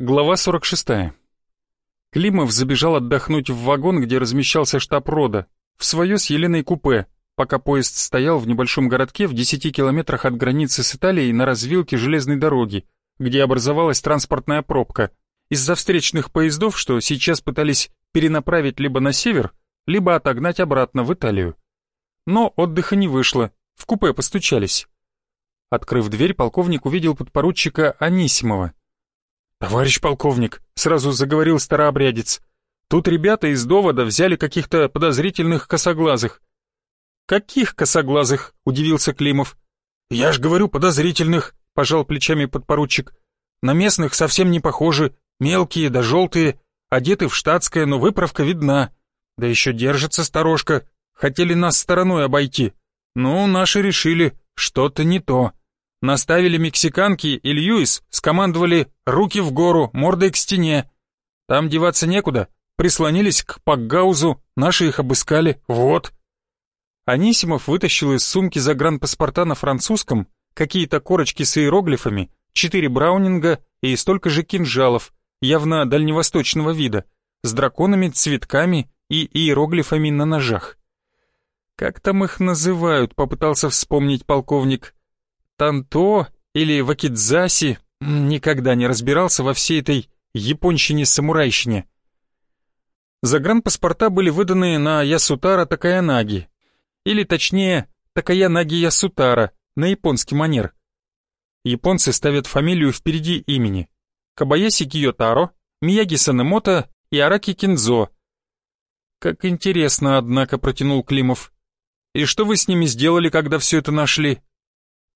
Глава 46. Климов забежал отдохнуть в вагон, где размещался штаб рода, в свое с Еленой купе, пока поезд стоял в небольшом городке в 10 километрах от границы с Италией на развилке железной дороги, где образовалась транспортная пробка. Из-за встречных поездов, что сейчас пытались перенаправить либо на север, либо отогнать обратно в Италию. Но отдыха не вышло, в купе постучались. Открыв дверь, полковник увидел подпоручика Анисимова, «Товарищ полковник», — сразу заговорил старообрядец, «тут ребята из довода взяли каких-то подозрительных косоглазых». «Каких косоглазых?» — удивился Климов. «Я ж говорю, подозрительных», — пожал плечами подпоручик. «На местных совсем не похожи, мелкие да желтые, одеты в штатское, но выправка видна. Да еще держится сторожка, хотели нас стороной обойти. Ну, наши решили, что-то не то». Наставили мексиканки и Льюис, скомандовали «руки в гору, мордой к стене». Там деваться некуда, прислонились к Пакгаузу, наши их обыскали, вот. Анисимов вытащил из сумки загранпаспорта на французском какие-то корочки с иероглифами, четыре браунинга и столько же кинжалов, явно дальневосточного вида, с драконами, цветками и иероглифами на ножах. «Как там их называют?» — попытался вспомнить полковник. Танто или Вакидзаси, никогда не разбирался во всей этой японщине-самурайщине. Загранпаспорта были выданы на Ясутара Такаянаги, или точнее Такаянаги Ясутара, на японский манер. Японцы ставят фамилию впереди имени. Кабаяси Киотаро, Мияги Санемото и Араки Кинзо. Как интересно, однако, протянул Климов. И что вы с ними сделали, когда все это нашли?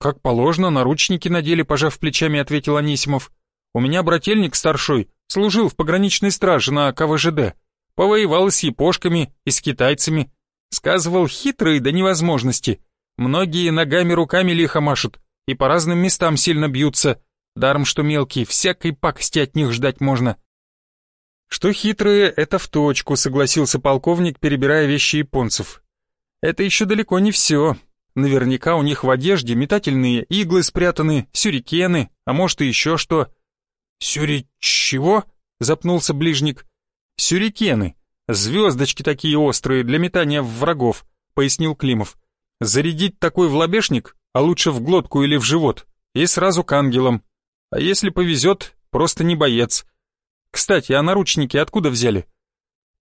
«Как положено, наручники надели», — пожав плечами, ответил Анисимов. «У меня брательник старшой, служил в пограничной страже на КВЖД. Повоевал с япошками и с китайцами. Сказывал хитрые до невозможности. Многие ногами-руками лихо машут и по разным местам сильно бьются. Даром, что мелкие, всякой пакости от них ждать можно». «Что хитрые, это в точку», — согласился полковник, перебирая вещи японцев. «Это еще далеко не все. Наверняка у них в одежде метательные иглы спрятаны, сюрикены, а может и еще что. «Сюри... чего?» — запнулся ближник. «Сюрикены. Звездочки такие острые для метания в врагов», — пояснил Климов. «Зарядить такой в лобешник, а лучше в глотку или в живот, и сразу к ангелам. А если повезет, просто не боец. Кстати, а наручники откуда взяли?»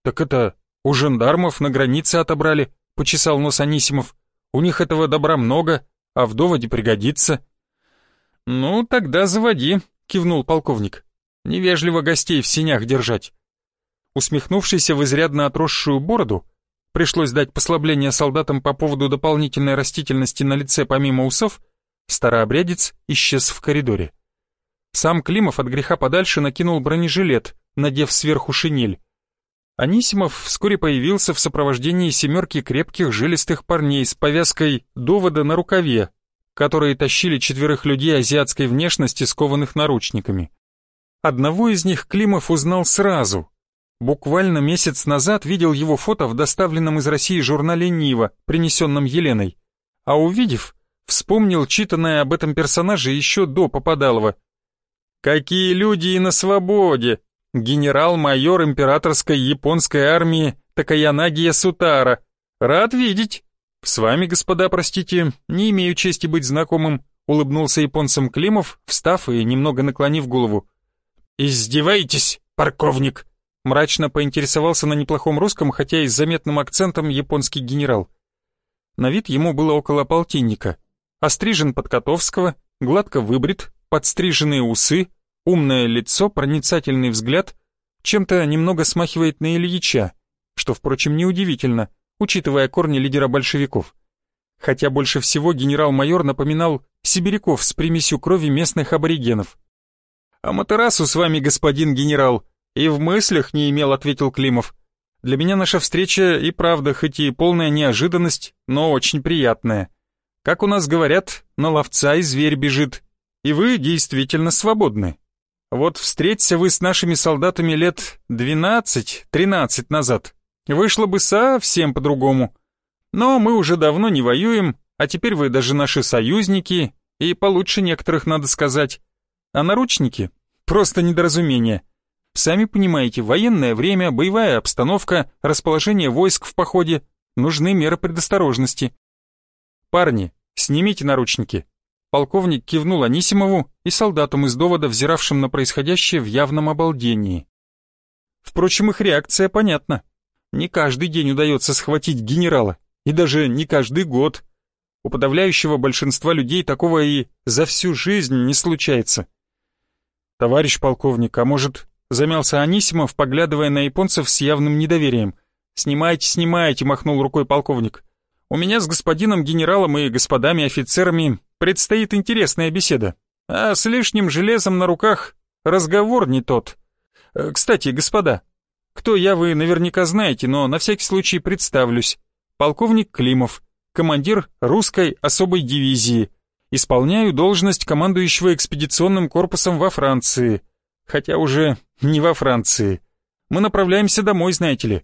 «Так это у жандармов на границе отобрали», — почесал нос Анисимов. У них этого добра много, а в доводе пригодится». «Ну, тогда заводи», — кивнул полковник. «Невежливо гостей в синях держать». Усмехнувшийся в изрядно отросшую бороду, пришлось дать послабление солдатам по поводу дополнительной растительности на лице помимо усов, старообрядец исчез в коридоре. Сам Климов от греха подальше накинул бронежилет, надев сверху шинель. Анисимов вскоре появился в сопровождении семерки крепких жилистых парней с повязкой довода на рукаве, которые тащили четверых людей азиатской внешности, скованных наручниками. Одного из них Климов узнал сразу. Буквально месяц назад видел его фото в доставленном из России журнале «Нива», принесенном Еленой. А увидев, вспомнил читанное об этом персонаже еще до Попадалова. «Какие люди и на свободе!» Генерал-майор императорской японской армии Такаянагия Сутара. Рад видеть. С вами, господа, простите, не имею чести быть знакомым, улыбнулся японцем Климов, встав и немного наклонив голову. Издеваетесь, парковник? Мрачно поинтересовался на неплохом русском, хотя и с заметным акцентом японский генерал. На вид ему было около полтинника. Острижен под Котовского, гладко выбрит, подстриженные усы, Умное лицо, проницательный взгляд, чем-то немного смахивает на Ильича, что, впрочем, неудивительно, учитывая корни лидера большевиков. Хотя больше всего генерал-майор напоминал сибиряков с примесью крови местных аборигенов. «А Матерасу с вами, господин генерал, и в мыслях не имел», — ответил Климов. «Для меня наша встреча и правда, хоть и полная неожиданность, но очень приятная. Как у нас говорят, на ловца и зверь бежит, и вы действительно свободны». Вот встреться вы с нашими солдатами лет 12-13 назад, вышло бы совсем по-другому. Но мы уже давно не воюем, а теперь вы даже наши союзники, и получше некоторых, надо сказать. А наручники? просто недоразумение. Сами понимаете, военное время, боевая обстановка, расположение войск в походе, нужны меры предосторожности. Парни, снимите наручники. Полковник кивнул Анисимову и солдатам из довода, взиравшим на происходящее в явном обалдении. Впрочем, их реакция понятна. Не каждый день удается схватить генерала, и даже не каждый год. У подавляющего большинства людей такого и за всю жизнь не случается. «Товарищ полковник, а может...» — замялся Анисимов, поглядывая на японцев с явным недоверием. «Снимайте, снимайте», — махнул рукой полковник. «У меня с господином генералом и господами офицерами предстоит интересная беседа, а с лишним железом на руках разговор не тот. Э, кстати, господа, кто я вы наверняка знаете, но на всякий случай представлюсь. Полковник Климов, командир русской особой дивизии. Исполняю должность командующего экспедиционным корпусом во Франции. Хотя уже не во Франции. Мы направляемся домой, знаете ли.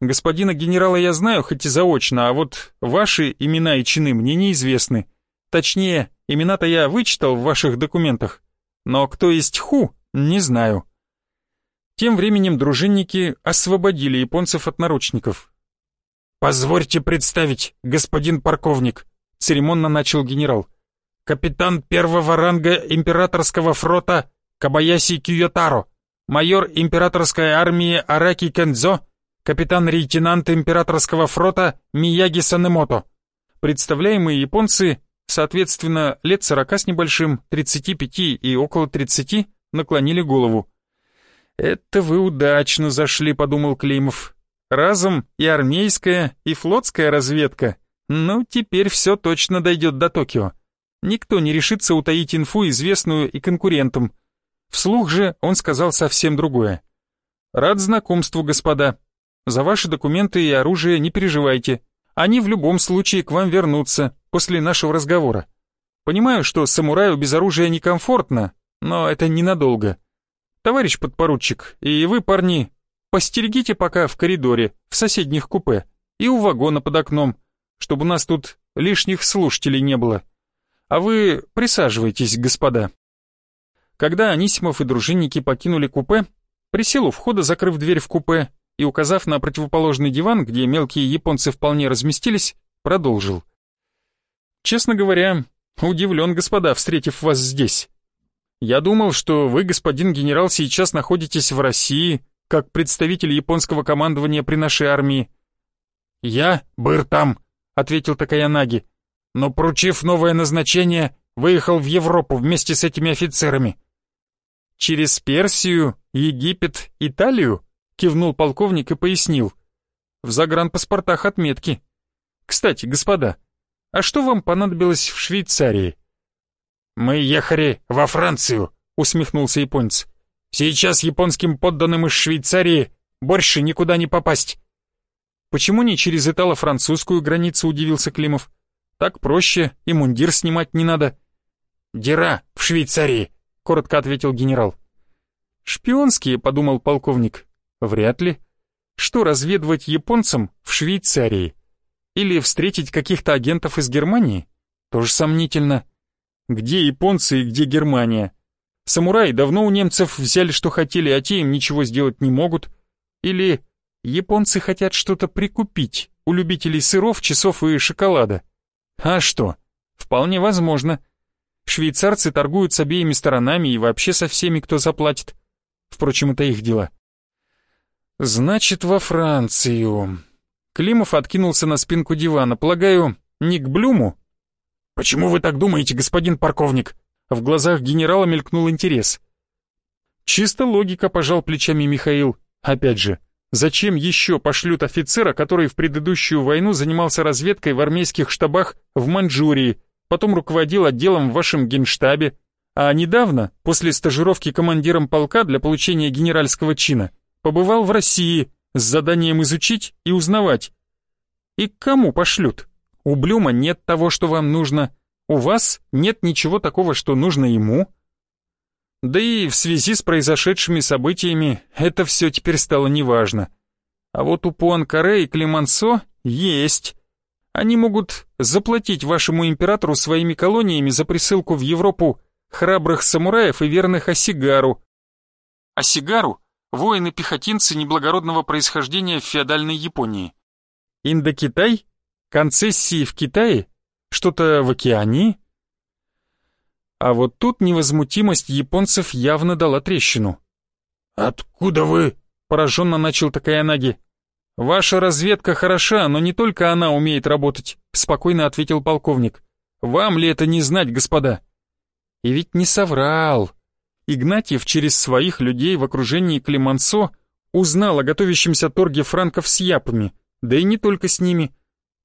Господина генерала я знаю, хоть и заочно, а вот ваши имена и чины мне неизвестны. Точнее, имена-то я вычитал в ваших документах. Но кто есть Ху, не знаю. Тем временем дружинники освободили японцев от наручников. «Позвольте представить, господин полковник», — церемонно начал генерал. «Капитан первого ранга императорского флота Кабаяси Киотаро, майор императорской армии Араки Кензо, капитан-лейтенант императорского флота Мияги Санемото. Представляемые японцы, соответственно, лет сорока с небольшим, тридцати пяти и около тридцати, наклонили голову. «Это вы удачно зашли», — подумал Климов. «Разом и армейская, и флотская разведка. Ну, теперь все точно дойдет до Токио. Никто не решится утаить инфу, известную и конкурентам. Вслух же он сказал совсем другое. «Рад знакомству, господа. За ваши документы и оружие не переживайте. Они в любом случае к вам вернутся после нашего разговора. Понимаю, что самураю без оружия некомфортно, но это ненадолго. Товарищ подпоручик, и вы, парни, постерегите пока в коридоре, в соседних купе и у вагона под окном, чтобы у нас тут лишних слушателей не было. А вы присаживайтесь, господа. Когда Анисимов и дружинники покинули купе, присел у входа, закрыв дверь в купе, и, указав на противоположный диван, где мелкие японцы вполне разместились, продолжил. «Честно говоря, удивлен, господа, встретив вас здесь. Я думал, что вы, господин генерал, сейчас находитесь в России, как представитель японского командования при нашей армии. Я был там, ответил Такаянаги, но, поручив новое назначение, выехал в Европу вместе с этими офицерами. Через Персию, Египет, Италию? Кивнул полковник и пояснил. В загранпаспортах отметки. Кстати, господа, а что вам понадобилось в Швейцарии? «Мы ехали во Францию», — усмехнулся японец. «Сейчас японским подданным из Швейцарии больше никуда не попасть». «Почему не через итало-французскую границу?» — удивился Климов. «Так проще, и мундир снимать не надо». «Дира в Швейцарии», — коротко ответил генерал. «Шпионские», — подумал полковник. «Вряд ли. Что разведывать японцам в Швейцарии? Или встретить каких-то агентов из Германии? Тоже сомнительно». Где японцы и где Германия? Самураи давно у немцев взяли, что хотели, а те им ничего сделать не могут. Или японцы хотят что-то прикупить у любителей сыров, часов и шоколада. А что? Вполне возможно. Швейцарцы торгуют с обеими сторонами и вообще со всеми, кто заплатит. Впрочем, это их дела. Значит, во Францию. Климов откинулся на спинку дивана. Полагаю, не к Блюму, «Почему вы так думаете, господин парковник?» В глазах генерала мелькнул интерес. «Чисто логика», — пожал плечами Михаил. «Опять же, зачем еще пошлют офицера, который в предыдущую войну занимался разведкой в армейских штабах в Маньчжурии, потом руководил отделом в вашем генштабе, а недавно, после стажировки командиром полка для получения генеральского чина, побывал в России с заданием изучить и узнавать. И к кому пошлют?» У Блюма нет того, что вам нужно. У вас нет ничего такого, что нужно ему. Да и в связи с произошедшими событиями это все теперь стало неважно. А вот у Пуанкаре и Климансо есть. Они могут заплатить вашему императору своими колониями за присылку в Европу храбрых самураев и верных Осигару, а Сигару — воины-пехотинцы неблагородного происхождения в феодальной Японии. Индокитай? Концессии в Китае? Что-то в Океании? А вот тут невозмутимость японцев явно дала трещину. «Откуда вы?» — пораженно начал Такаянаги. «Ваша разведка хороша, но не только она умеет работать», — спокойно ответил полковник. «Вам ли это не знать, господа?» И ведь не соврал. Игнатьев через своих людей в окружении Климансо узнал о готовящемся торге франков с япами, да и не только с ними.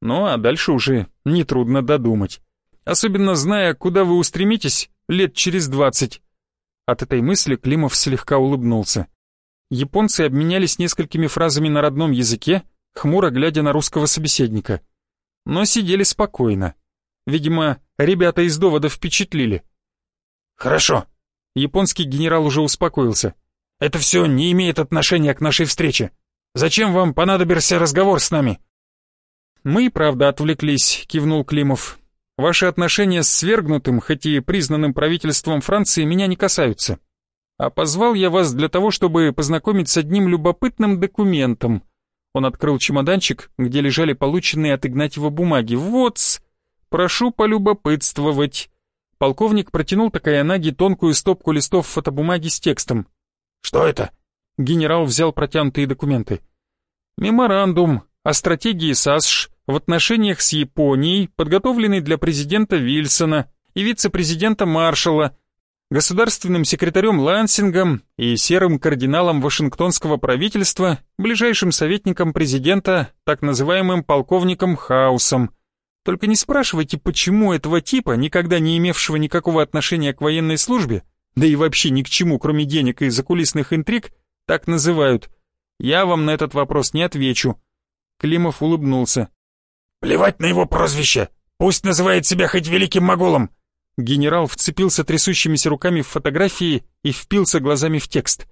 Ну а дальше уже нетрудно додумать. Особенно зная, куда вы устремитесь лет через двадцать. От этой мысли Климов слегка улыбнулся. Японцы обменялись несколькими фразами на родном языке, хмуро глядя на русского собеседника. Но сидели спокойно. Видимо, ребята из довода впечатлили. «Хорошо». Японский генерал уже успокоился. «Это все не имеет отношения к нашей встрече. Зачем вам понадобился разговор с нами?» «Мы правда отвлеклись», — кивнул Климов. «Ваши отношения с свергнутым, хоть и признанным правительством Франции, меня не касаются. А позвал я вас для того, чтобы познакомить с одним любопытным документом». Он открыл чемоданчик, где лежали полученные от Игнатьева бумаги. вот прошу полюбопытствовать». Полковник протянул Такаянаги тонкую стопку листов фотобумаги с текстом. «Что это?» Генерал взял протянутые документы. «Меморандум о стратегии САСШ в отношениях с Японией, подготовленный для президента Вильсона и вице-президента Маршалла, государственным секретарем Лансингом и серым кардиналом Вашингтонского правительства, ближайшим советником президента, так называемым полковником Хаусом. Только не спрашивайте, почему этого типа, никогда не имевшего никакого отношения к военной службе, да и вообще ни к чему, кроме денег и закулисных интриг, так называют. Я вам на этот вопрос не отвечу. Климов улыбнулся. Плевать на его прозвище. Пусть называет себя хоть великим моголом. Генерал вцепился трясущимися руками в фотографии и впился глазами в текст.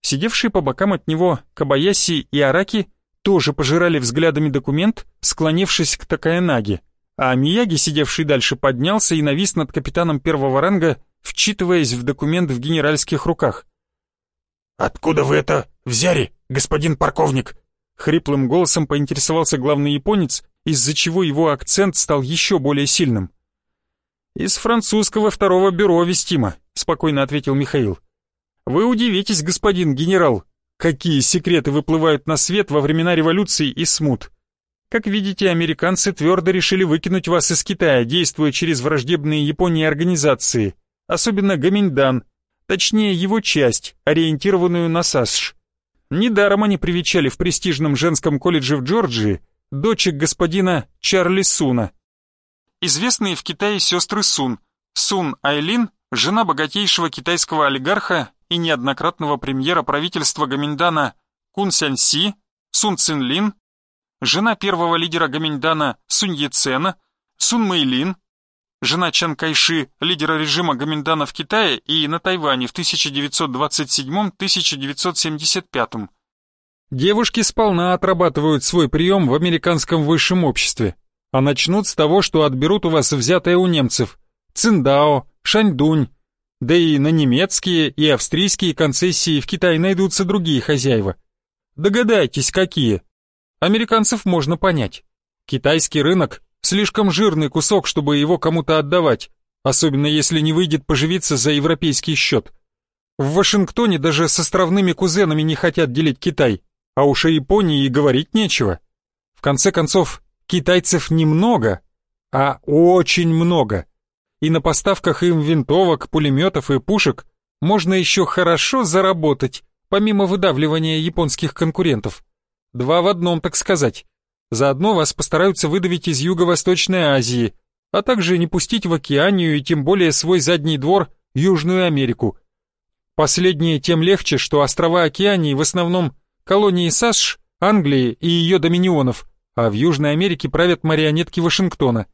Сидевшие по бокам от него Кабаяси и Араки тоже пожирали взглядами документ, склонившись к Такаянаге, а Мияги, сидевший дальше, поднялся и навис над капитаном первого ранга, вчитываясь в документ в генеральских руках. «Откуда вы это взяли, господин полковник?» Хриплым голосом поинтересовался главный японец, из-за чего его акцент стал еще более сильным. «Из французского второго бюро вестимо», — спокойно ответил Михаил. «Вы удивитесь, господин генерал, какие секреты выплывают на свет во времена революции и смут. Как видите, американцы твердо решили выкинуть вас из Китая, действуя через враждебные Японии организации, особенно Гаминьдан, точнее его часть, ориентированную на САСШ. Недаром они привечали в престижном женском колледже в Джорджии дочек господина Чарли Суна. Известные в Китае сестры Сун, Сун Айлин, жена богатейшего китайского олигарха и неоднократного премьера правительства Гаминдана Кун Сянь Си, Сун Цин Лин, жена первого лидера Гаминдана Сунь Ецена, Сун Мэйлин, жена Чан Кайши, лидера режима Гаминдана в Китае и на Тайване в 1927-1975. Девушки сполна отрабатывают свой прием в американском высшем обществе, а начнут с того, что отберут у вас взятое у немцев Циндао, Шаньдунь, да и на немецкие и австрийские концессии в Китае найдутся другие хозяева. Догадайтесь, какие. Американцев можно понять. Китайский рынок Слишком жирный кусок, чтобы его кому-то отдавать, особенно если не выйдет поживиться за европейский счет. В Вашингтоне даже с островными кузенами не хотят делить Китай, а уж о Японии и говорить нечего. В конце концов, китайцев немного, а очень много. И на поставках им винтовок, пулеметов и пушек можно еще хорошо заработать, помимо выдавливания японских конкурентов. Два в одном, так сказать. Заодно вас постараются выдавить из Юго-Восточной Азии, а также не пустить в Океанию и тем более свой задний двор Южную Америку. Последнее тем легче, что острова Океании в основном колонии САСШ, Англии и ее доминионов, а в Южной Америке правят марионетки Вашингтона.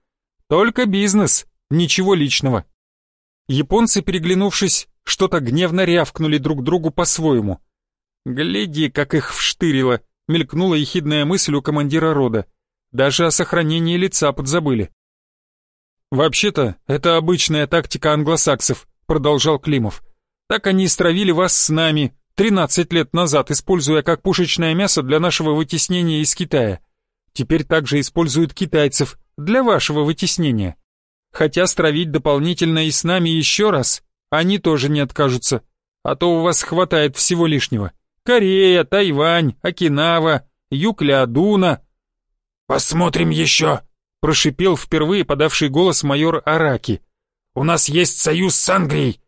Только бизнес, ничего личного. Японцы, переглянувшись, что-то гневно рявкнули друг другу по-своему. Гляди, как их вштырило мелькнула ехидная мысль у командира рода. Даже о сохранении лица подзабыли. «Вообще-то, это обычная тактика англосаксов», — продолжал Климов. Так они стравили вас с нами 13 лет назад, используя как пушечное мясо для нашего вытеснения из Китая. Теперь также используют китайцев для вашего вытеснения. Хотя стравить дополнительно и с нами еще раз, они тоже не откажутся, а то у вас хватает всего лишнего. Корея, Тайвань, Окинава, юг Леодуна. «Посмотрим еще», — прошипел впервые подавший голос майор Араки. «У нас есть союз с Англией».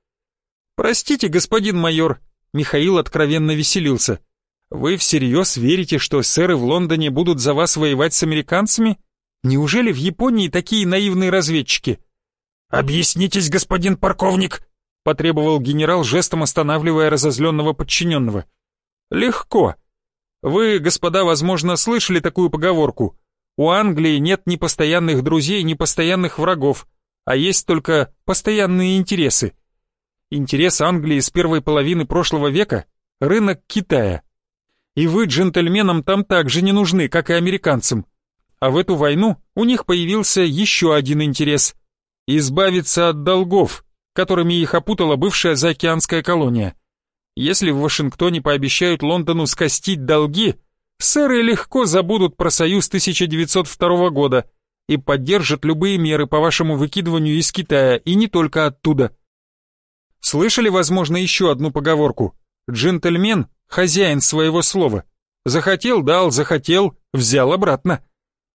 «Простите, господин майор», — Михаил откровенно веселился. «Вы всерьез верите, что сэры в Лондоне будут за вас воевать с американцами? Неужели в Японии такие наивные разведчики?» «Объяснитесь, господин полковник», — потребовал генерал, жестом останавливая разозленного подчиненного. «Легко. Вы, господа, возможно, слышали такую поговорку. У Англии нет ни постоянных друзей, ни постоянных врагов, а есть только постоянные интересы. Интерес Англии с первой половины прошлого века — рынок Китая. И вы джентльменам там также не нужны, как и американцам. А в эту войну у них появился еще один интерес — избавиться от долгов, которыми их опутала бывшая заокеанская колония. Если в Вашингтоне пообещают Лондону скостить долги, сэры легко забудут про союз 1902 года и поддержат любые меры по вашему выкидыванию из Китая, и не только оттуда. Слышали, возможно, еще одну поговорку? Джентльмен – хозяин своего слова. Захотел – дал, захотел – взял обратно.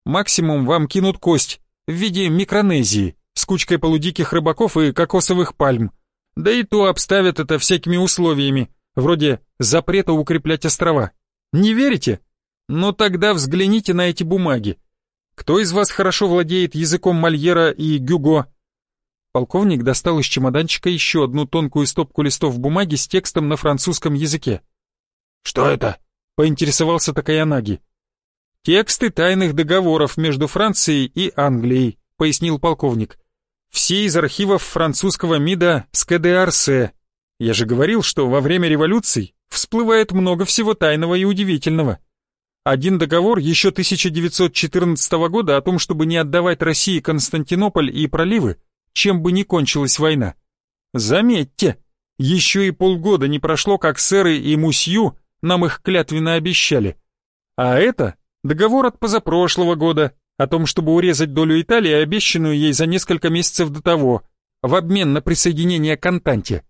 Максимум вам кинут кость в виде Микронезии с кучкой полудиких рыбаков и кокосовых пальм. Да и то обставят это всякими условиями, вроде запрета укреплять острова. Не верите? Но тогда взгляните на эти бумаги. Кто из вас хорошо владеет языком Мольера и Гюго? Полковник достал из чемоданчика еще одну тонкую стопку листов бумаги с текстом на французском языке. «Что это?» — поинтересовался Такаянаги. «Тексты тайных договоров между Францией и Англией», — пояснил полковник. Все из архивов французского МИДа с КДРС. Я же говорил, что во время революций всплывает много всего тайного и удивительного. Один договор еще 1914 года о том, чтобы не отдавать России Константинополь и проливы, чем бы ни кончилась война. Заметьте, еще и полгода не прошло, как сэры и мусью нам их клятвенно обещали. А это договор от позапрошлого года, о том, чтобы урезать долю Италии, обещанную ей за несколько месяцев до того, в обмен на присоединение к Антанте.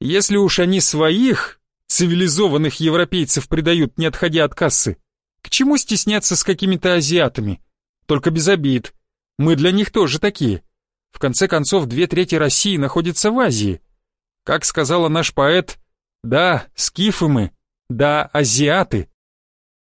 Если уж они своих, цивилизованных европейцев предают, не отходя от кассы, к чему стесняться с какими-то азиатами? Только без обид. Мы для них тоже такие. В конце концов, две трети России находятся в Азии. Как сказала наш поэт, да, скифы мы, да, азиаты.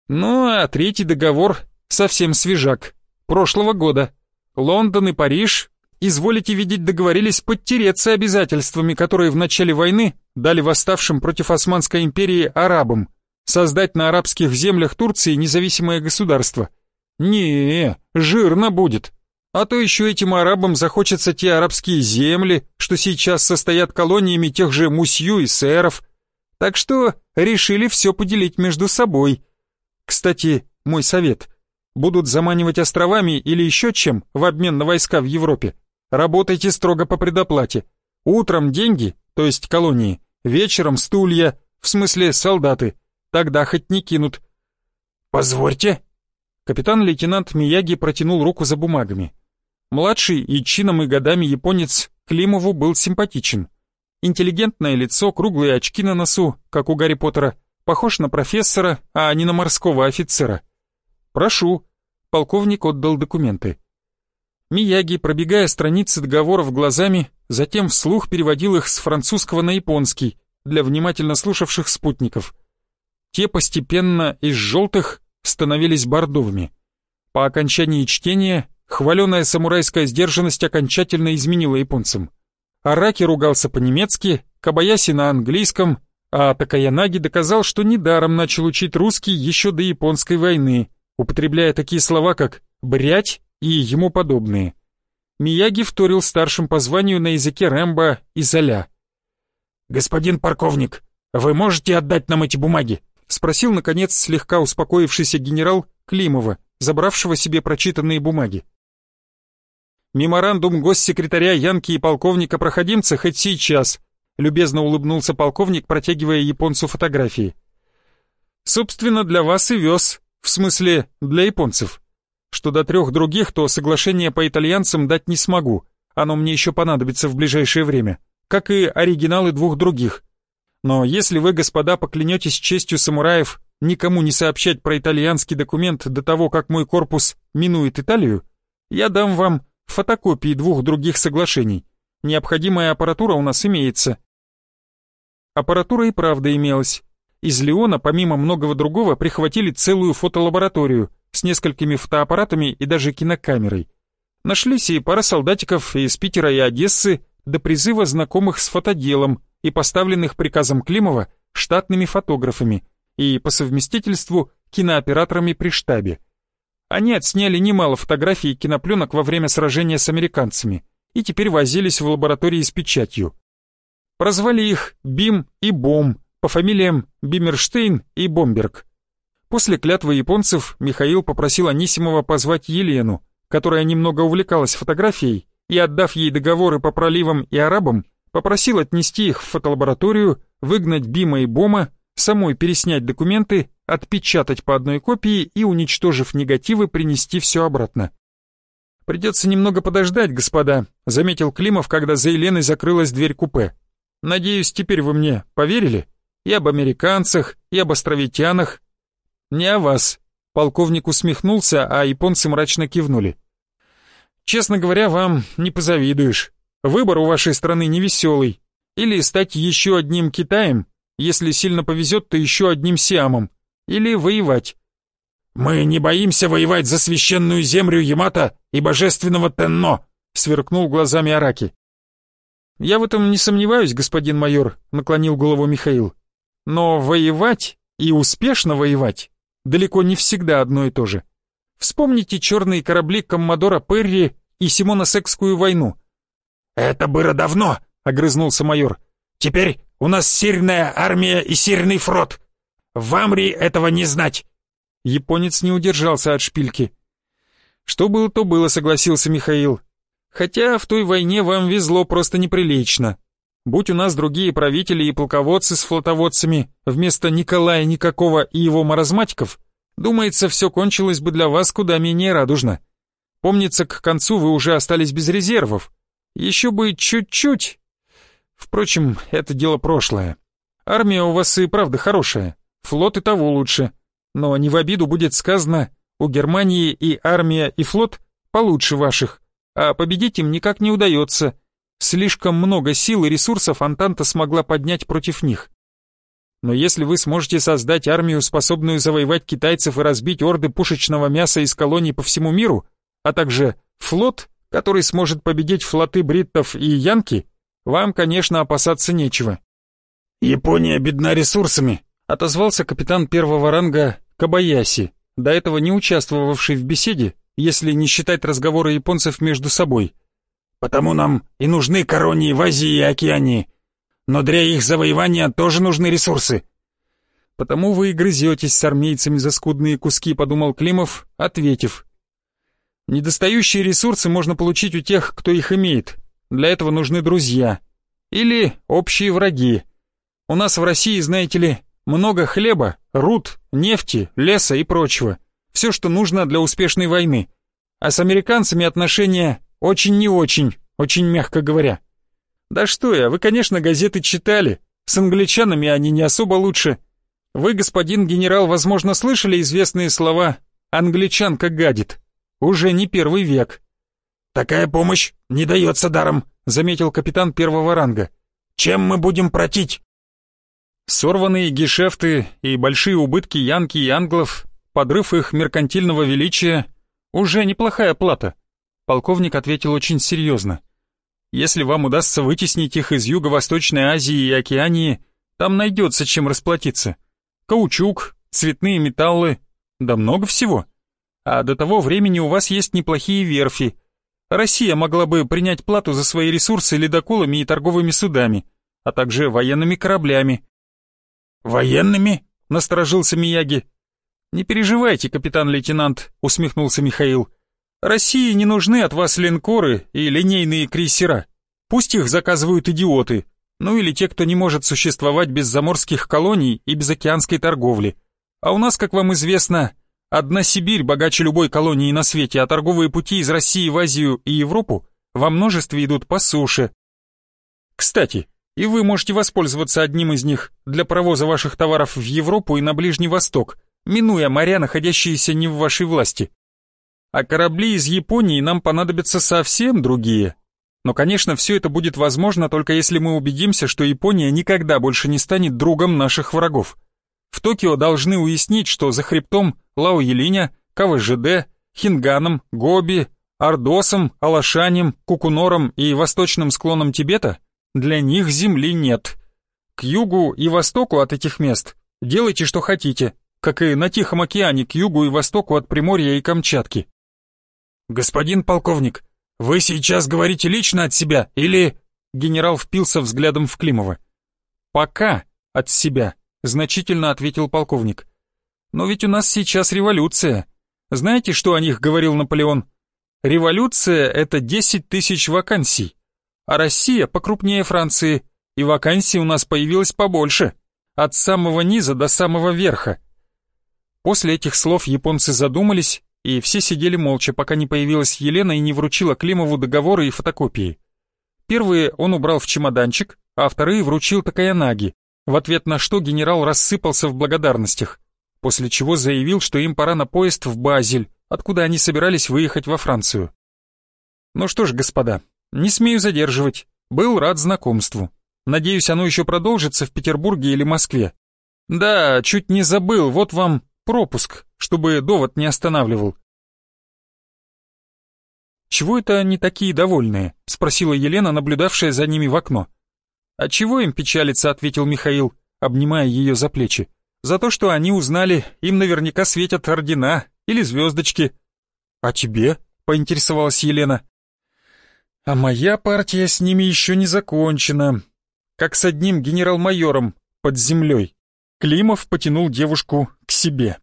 Ну, а третий договор совсем свежак прошлого года. Лондон и Париж, изволите видеть, договорились подтереться обязательствами, которые в начале войны дали восставшим против Османской империи арабам, создать на арабских землях Турции независимое государство. Не, жирно будет. А то еще этим арабам захочется те арабские земли, что сейчас состоят колониями тех же мусью и сэров. Так что решили все поделить между собой. Кстати, мой совет — будут заманивать островами или еще чем в обмен на войска в Европе, работайте строго по предоплате. Утром деньги, то есть колонии, вечером стулья, в смысле солдаты, тогда хоть не кинут. «Позвольте». Капитан-лейтенант Мияги протянул руку за бумагами. Младший и чином и годами японец Климову был симпатичен. Интеллигентное лицо, круглые очки на носу, как у Гарри Поттера, похож на профессора, а не на морского офицера. «Прошу». Полковник отдал документы. Мияги, пробегая страницы договоров глазами, затем вслух переводил их с французского на японский для внимательно слушавших спутников. Те постепенно из желтых становились бордовыми. По окончании чтения хваленая самурайская сдержанность окончательно изменила японцам. Араки ругался по-немецки, Кабаяси на английском, а Такаянаги доказал, что недаром начал учить русский еще до японской войны, употребляя такие слова, как «брять» и ему подобные. Мияги вторил старшим по званию на языке Рэмбо и Золя. «Господин парковник, вы можете отдать нам эти бумаги?» — спросил, наконец, слегка успокоившийся генерал Климова, забравшего себе прочитанные бумаги. «Меморандум госсекретаря Янки и полковника Проходимца хоть сейчас. Любезно улыбнулся полковник, протягивая японцу фотографии. Собственно, для вас и вез, в смысле, для японцев. Что до трех других, то соглашение по итальянцам дать не смогу, оно мне еще понадобится в ближайшее время, как и оригиналы двух других. Но если вы, господа, поклянетесь честью самураев никому не сообщать про итальянский документ до того, как мой корпус минует Италию, я дам вам фотокопии двух других соглашений. Необходимая аппаратура у нас имеется. Аппаратура и правда имелась. Из Леона, помимо многого другого, прихватили целую фотолабораторию с несколькими фотоаппаратами и даже кинокамерой. Нашлись и пара солдатиков из Питера и Одессы до призыва знакомых с фотоделом и поставленных приказом Климова штатными фотографами и по совместительству кинооператорами при штабе. Они отсняли немало фотографий и кинопленок во время сражения с американцами и теперь возились в лаборатории с печатью. Прозвали их Бим и Бом по фамилиям Бимерштейн и Бомберг. После клятвы японцев Михаил попросил Анисимова позвать Елену, которая немного увлекалась фотографией, и, отдав ей договоры по проливам и арабам, попросил отнести их в фотолабораторию, выгнать Бима и Бома, самой переснять документы, отпечатать по одной копии и, уничтожив негативы, принести все обратно. «Придется немного подождать, господа», — заметил Климов, когда за Еленой закрылась дверь купе. «Надеюсь, теперь вы мне поверили? И об американцах, и об островитянах». «Не о вас», — полковник усмехнулся, а японцы мрачно кивнули. «Честно говоря, вам не позавидуешь. Выбор у вашей страны невеселый. Или стать еще одним Китаем, если сильно повезет, то еще одним Сиамом. Или воевать. «Мы не боимся воевать за священную землю Ямато и божественного Тенно», — сверкнул глазами Араки. «Я в этом не сомневаюсь, господин майор», — наклонил голову Михаил. «Но воевать и успешно воевать далеко не всегда одно и то же. Вспомните черные корабли Коммодора Перри и Симоносекскую войну. «Это было давно», — огрызнулся майор. «Теперь у нас сильная армия и сильный фрот. В Амри этого не знать». Японец не удержался от шпильки. «Что было, то было», — согласился Михаил. «Хотя в той войне вам везло просто неприлично. Будь у нас другие правители и полководцы с флотоводцами, вместо Николая Никакого и его маразматиков, думается, все кончилось бы для вас куда менее радужно. Помнится, к концу вы уже остались без резервов, еще бы чуть-чуть. Впрочем, это дело прошлое. Армия у вас и правда хорошая, флот и того лучше. Но не в обиду будет сказано, у Германии и армия, и флот получше ваших, а победить им никак не удается. Слишком много сил и ресурсов Антанта смогла поднять против них. Но если вы сможете создать армию, способную завоевать китайцев и разбить орды пушечного мяса из колоний по всему миру, а также флот, который сможет победить флоты бриттов и янки, вам, конечно, опасаться нечего. «Япония бедна ресурсами», — отозвался капитан первого ранга Кабаяси, до этого не участвовавший в беседе, если не считать разговоры японцев между собой. «Потому нам и нужны коронии в Азии и Океании. Но для их завоевания тоже нужны ресурсы». «Потому вы и грызетесь с армейцами за скудные куски», — подумал Климов, ответив. Недостающие ресурсы можно получить у тех, кто их имеет. Для этого нужны друзья. Или общие враги. У нас в России, знаете ли, много хлеба, руд, нефти, леса и прочего. Все, что нужно для успешной войны. А с американцами отношения очень не очень, очень мягко говоря. Да что я, вы, конечно, газеты читали. С англичанами они не особо лучше. Вы, господин генерал, возможно, слышали известные слова «англичанка гадит». Уже не первый век. Такая помощь не дается даром, заметил капитан первого ранга. Чем мы будем платить? Сорванные гешефты и большие убытки янки и англов, подрыв их меркантильного величия — уже неплохая плата. Полковник ответил очень серьезно. Если вам удастся вытеснить их из Юго-Восточной Азии и Океании, там найдется чем расплатиться. Каучук, цветные металлы, да много всего. А до того времени у вас есть неплохие верфи. Россия могла бы принять плату за свои ресурсы ледоколами и торговыми судами, а также военными кораблями. «Военными?» — насторожился Мияги. «Не переживайте, капитан-лейтенант», — усмехнулся Михаил. «России не нужны от вас линкоры и линейные крейсера. Пусть их заказывают идиоты. Ну или те, кто не может существовать без заморских колоний и без океанской торговли. А у нас, как вам известно, одна Сибирь богаче любой колонии на свете, а торговые пути из России в Азию и Европу во множестве идут по суше. Кстати, и вы можете воспользоваться одним из них для провоза ваших товаров в Европу и на Ближний Восток, минуя моря, находящиеся не в вашей власти. А корабли из Японии нам понадобятся совсем другие. Но, конечно, все это будет возможно только если мы убедимся, что Япония никогда больше не станет другом наших врагов. В Токио должны уяснить, что за хребтом Лао-Елиня, КВЖД, Хинганом, Гоби, Ордосом, Алашанем, Кукунором и восточным склоном Тибета для них земли нет. К югу и востоку от этих мест делайте, что хотите, как и на Тихом океане к югу и востоку от Приморья и Камчатки. «Господин полковник, вы сейчас говорите лично от себя или...» Генерал впился взглядом в Климова. «Пока от себя», — значительно ответил полковник. «Но ведь у нас сейчас революция. Знаете, что о них говорил Наполеон? Революция — это 10 тысяч вакансий, а Россия покрупнее Франции, и вакансий у нас появилось побольше, от самого низа до самого верха». После этих слов японцы задумались, и все сидели молча, пока не появилась Елена и не вручила Климову договоры и фотокопии. Первые он убрал в чемоданчик, а вторые вручил Такаянаги, в ответ на что генерал рассыпался в благодарностях, после чего заявил, что им пора на поезд в Базель, откуда они собирались выехать во Францию. Ну что ж, господа, не смею задерживать. Был рад знакомству. Надеюсь, оно еще продолжится в Петербурге или Москве. Да, чуть не забыл, вот вам пропуск, чтобы довод не останавливал. «Чего это они такие довольные?» — спросила Елена, наблюдавшая за ними в окно. «А чего им печалиться?» — ответил Михаил, обнимая ее за плечи. «За то, что они узнали, им наверняка светят ордена или звездочки». «А тебе?» — поинтересовалась Елена. «А моя партия с ними еще не закончена. Как с одним генерал-майором под землей». Климов потянул девушку себе.